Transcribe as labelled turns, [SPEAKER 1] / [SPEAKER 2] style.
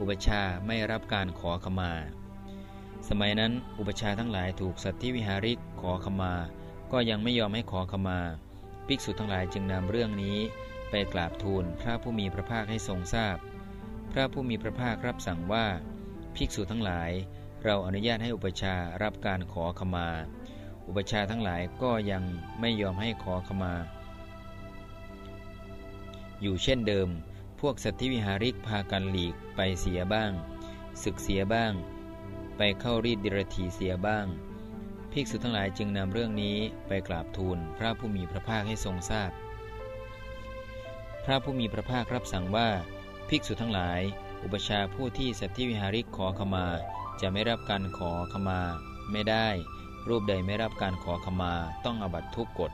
[SPEAKER 1] อุปชาไม่รับการขอขมา สมัยนั้นอุปชาทั้งหลายถูกสัตธิวิหาริกขอขมา ก็ยังไม่ยอมให้ขอขมา ภิกษุทั้งหลายจึงนำเรื่องนี้ไปกราบทูลพระผู้มีพระภาคให้ทรงทราบพพระผู้มีพระภาครับสั่งว่า ภิกษุทั้งหลาย เราอนุญาตให้อุปชารับการขอขมา อุปชาทั้งหลายก็ยังไม่ยอมให้ขอขมา อยู่เช่นเดิม วกสัตธิวิหาริกพากันหลีกไปเสียบ้าง ศึกเสียบ้าง ไปเข้ารีดดิรถีเสียบ้าง ภิกษุทั้งหลายจึงนำเรื่องนี้ไปกราบทูลพระผู้มีพระภาคให้ทรงทราบพพระผู้มีพระภาครับสั่งว่า ภิกษุทั้งหลาย อุปชาผู้ที่สัตธิวิหาริกขอขมา จะไม่รับการขอขมา ไม่ได้ รูปใดไม่รับการขอขมา ต้องอบัตทุกกฎ